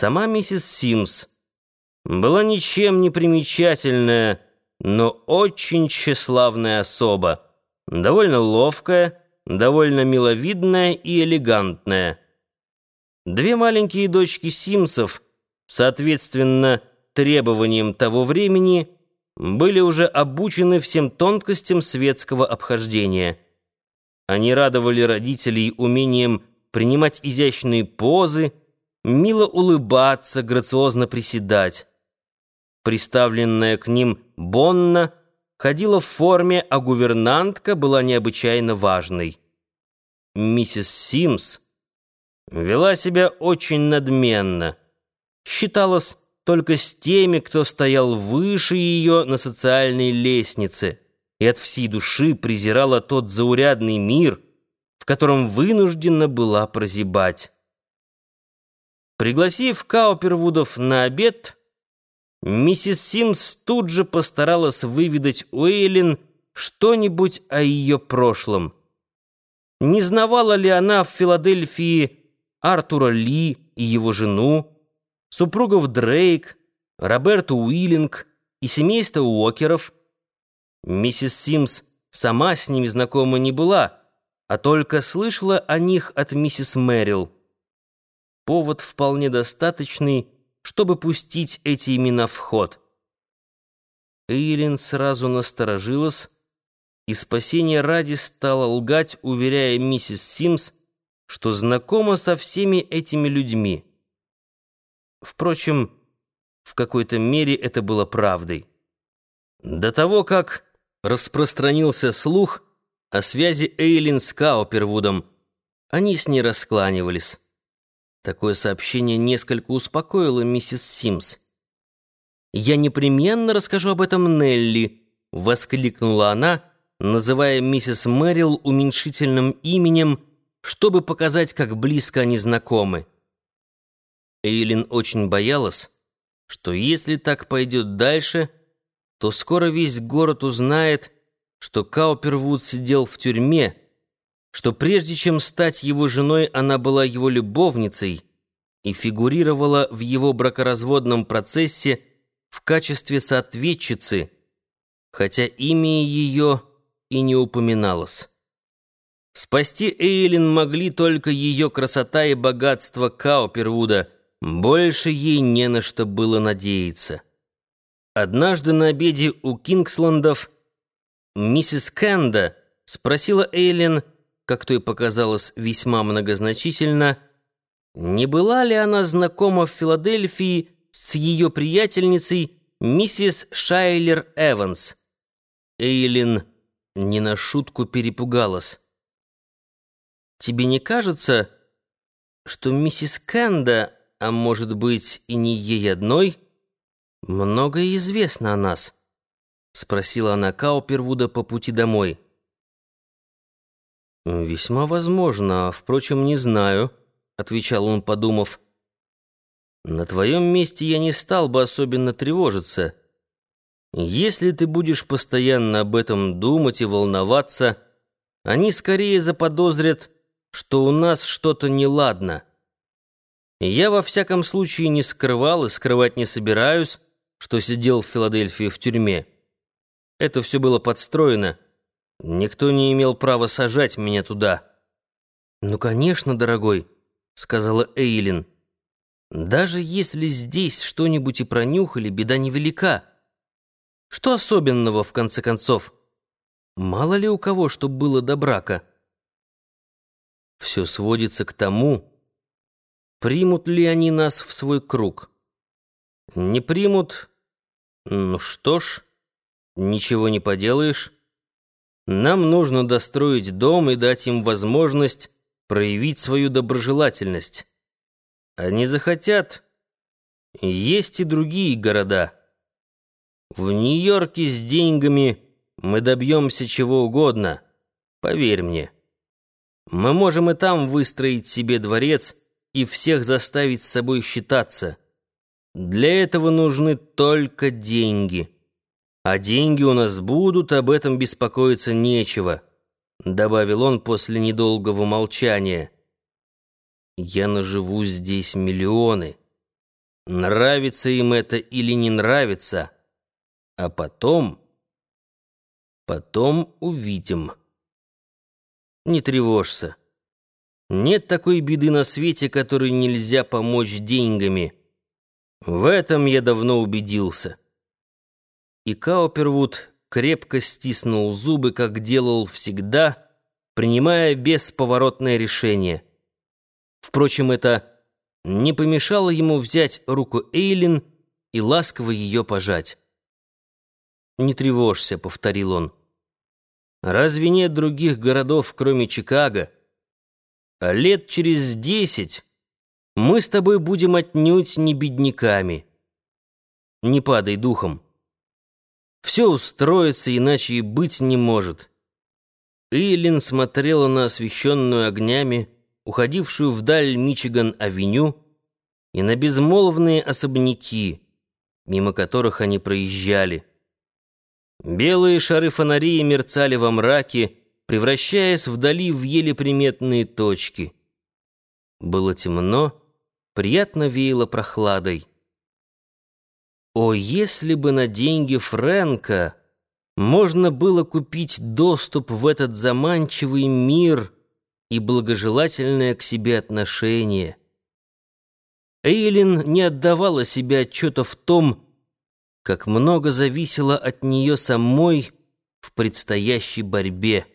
Сама миссис Симс была ничем не примечательная, но очень тщеславная особа, довольно ловкая, довольно миловидная и элегантная. Две маленькие дочки Симсов, соответственно, требованиям того времени, были уже обучены всем тонкостям светского обхождения. Они радовали родителей умением принимать изящные позы, мило улыбаться, грациозно приседать. Приставленная к ним Бонна ходила в форме, а гувернантка была необычайно важной. Миссис Симс вела себя очень надменно, считалась только с теми, кто стоял выше ее на социальной лестнице, и от всей души презирала тот заурядный мир, в котором вынуждена была прозябать. Пригласив Каупервудов на обед, миссис Симс тут же постаралась выведать у Эйлин что-нибудь о ее прошлом. Не знавала ли она в Филадельфии Артура Ли и его жену, супругов Дрейк, Роберту Уиллинг и семейство Уокеров? Миссис Симс сама с ними знакома не была, а только слышала о них от миссис Мэрил повод вполне достаточный, чтобы пустить эти имена в ход. Эйлин сразу насторожилась и спасения ради стала лгать, уверяя миссис Симс, что знакома со всеми этими людьми. Впрочем, в какой-то мере это было правдой. До того, как распространился слух о связи Эйлин с Каупервудом, они с ней раскланивались. Такое сообщение несколько успокоило миссис Симс. «Я непременно расскажу об этом Нелли», — воскликнула она, называя миссис Мэрил уменьшительным именем, чтобы показать, как близко они знакомы. Эйлин очень боялась, что если так пойдет дальше, то скоро весь город узнает, что Каупервуд сидел в тюрьме, что прежде чем стать его женой, она была его любовницей и фигурировала в его бракоразводном процессе в качестве соответчицы, хотя имя ее и не упоминалось. Спасти Эйлин могли только ее красота и богатство Каупервуда, больше ей не на что было надеяться. Однажды на обеде у Кингсландов миссис Кэнда спросила Эйлин, как то и показалось весьма многозначительно, не была ли она знакома в Филадельфии с ее приятельницей миссис Шайлер Эванс. Эйлин не на шутку перепугалась. «Тебе не кажется, что миссис Кэнда, а может быть и не ей одной, многое известно о нас?» — спросила она Каупервуда по пути домой. «Весьма возможно, впрочем, не знаю», — отвечал он, подумав. «На твоем месте я не стал бы особенно тревожиться. Если ты будешь постоянно об этом думать и волноваться, они скорее заподозрят, что у нас что-то неладно. Я во всяком случае не скрывал и скрывать не собираюсь, что сидел в Филадельфии в тюрьме. Это все было подстроено». Никто не имел права сажать меня туда. «Ну, конечно, дорогой», — сказала Эйлин. «Даже если здесь что-нибудь и пронюхали, беда невелика. Что особенного, в конце концов? Мало ли у кого, что было до брака?» Все сводится к тому, примут ли они нас в свой круг. Не примут, ну что ж, ничего не поделаешь. Нам нужно достроить дом и дать им возможность проявить свою доброжелательность. Они захотят. Есть и другие города. В Нью-Йорке с деньгами мы добьемся чего угодно, поверь мне. Мы можем и там выстроить себе дворец и всех заставить с собой считаться. Для этого нужны только деньги». А деньги у нас будут, об этом беспокоиться нечего», — добавил он после недолгого молчания. «Я наживу здесь миллионы. нравится им это или не нравится, а потом... Потом увидим. Не тревожься. Нет такой беды на свете, которой нельзя помочь деньгами. В этом я давно убедился. И Каупервуд крепко стиснул зубы, как делал всегда, принимая бесповоротное решение. Впрочем, это не помешало ему взять руку Эйлин и ласково ее пожать. «Не тревожься», — повторил он. «Разве нет других городов, кроме Чикаго? А лет через десять мы с тобой будем отнюдь не бедняками. Не падай духом. Все устроится, иначе и быть не может». Эйлин смотрела на освещенную огнями, уходившую вдаль Мичиган-авеню, и на безмолвные особняки, мимо которых они проезжали. Белые шары фонарей мерцали во мраке, превращаясь вдали в еле приметные точки. Было темно, приятно веяло прохладой. О, если бы на деньги Фрэнка можно было купить доступ в этот заманчивый мир и благожелательное к себе отношение. Эйлин не отдавала себе отчета в том, как много зависело от нее самой в предстоящей борьбе.